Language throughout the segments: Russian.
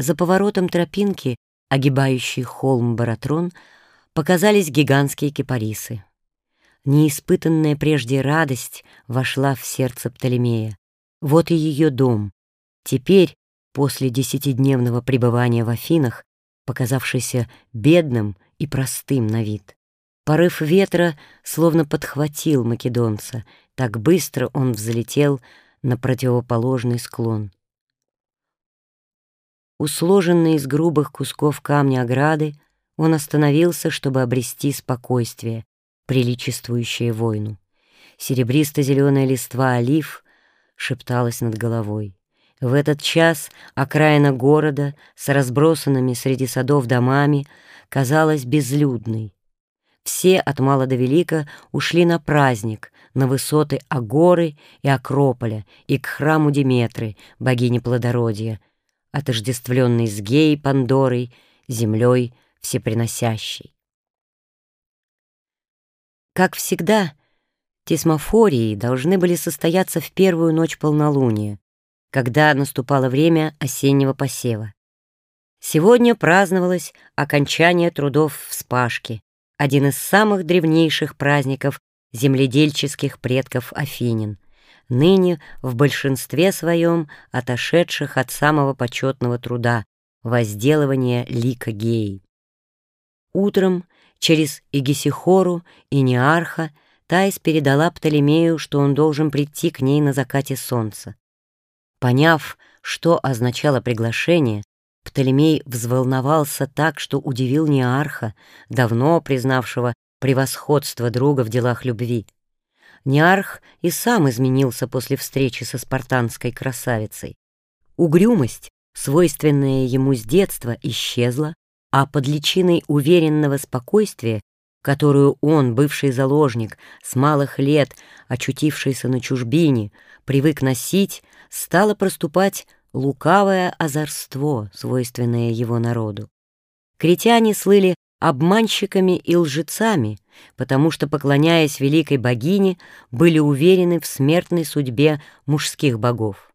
За поворотом тропинки, огибающей холм Баратрон, показались гигантские кипарисы. Неиспытанная прежде радость вошла в сердце Птолемея. Вот и ее дом. Теперь, после десятидневного пребывания в Афинах, показавшийся бедным и простым на вид. Порыв ветра словно подхватил македонца, так быстро он взлетел на противоположный склон. У сложенной из грубых кусков камня ограды он остановился, чтобы обрести спокойствие, приличествующее войну. Серебристо-зеленая листва олив шепталась над головой. В этот час окраина города с разбросанными среди садов домами казалась безлюдной. Все от мала до велика ушли на праздник, на высоты Агоры и Акрополя и к храму Диметры, богини плодородия, отождествленной с Геей Пандорой, землей всеприносящей. Как всегда, тесмофории должны были состояться в первую ночь полнолуния, когда наступало время осеннего посева. Сегодня праздновалось окончание трудов вспашки, один из самых древнейших праздников земледельческих предков Афинин, ныне в большинстве своем отошедших от самого почетного труда — возделывания лика геи. Утром через Игисихору и Неарха Таис передала Птолемею, что он должен прийти к ней на закате солнца. Поняв, что означало приглашение, Птолемей взволновался так, что удивил Неарха, давно признавшего превосходство друга в делах любви. Неарх и сам изменился после встречи со спартанской красавицей. Угрюмость, свойственная ему с детства, исчезла, а под личиной уверенного спокойствия, которую он, бывший заложник, с малых лет, очутившийся на чужбине, привык носить, стало проступать лукавое озорство, свойственное его народу. Критяне слыли обманщиками и лжецами, потому что, поклоняясь великой богине, были уверены в смертной судьбе мужских богов.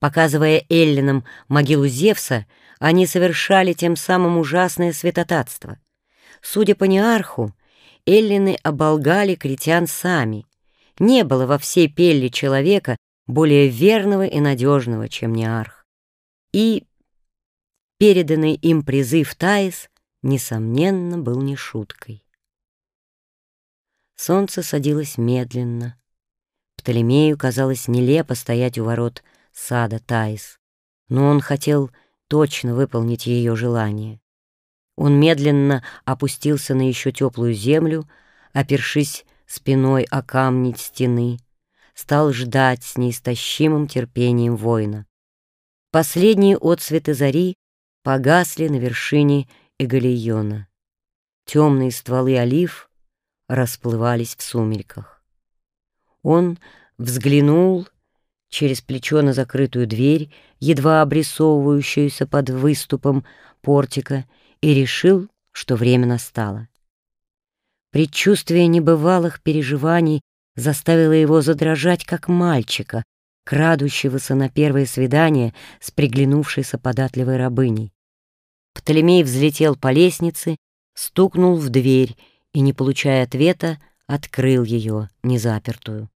Показывая эллинам могилу Зевса, они совершали тем самым ужасное святотатство. Судя по неарху, эллины оболгали критян сами. Не было во всей Пелле человека, более верного и надежного, чем Неарх. И переданный им призыв Таис, несомненно, был не шуткой. Солнце садилось медленно. Птолемею казалось нелепо стоять у ворот сада Таис, но он хотел точно выполнить ее желание. Он медленно опустился на еще теплую землю, опершись спиной о камни стены, стал ждать с неистощимым терпением воина. Последние отсветы зари погасли на вершине Эгалиона. Темные стволы олив расплывались в сумерках. Он взглянул через плечо на закрытую дверь, едва обрисовывающуюся под выступом портика, и решил, что время настало. Предчувствие небывалых переживаний заставила его задрожать, как мальчика, крадущегося на первое свидание с приглянувшейся податливой рабыней. Птолемей взлетел по лестнице, стукнул в дверь и, не получая ответа, открыл ее незапертую.